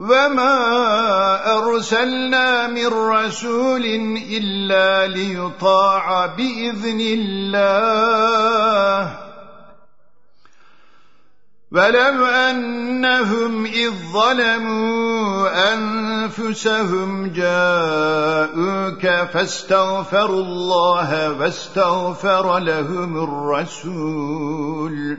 وما أرسلنا من رسول إلا ليطاع بإذن الله ولو أنهم إذ ظلموا أنفسهم جاءوك فاستغفروا الله واستغفر لهم الرسول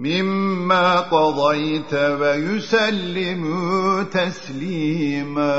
مما قضيت ويسلموا تسليما.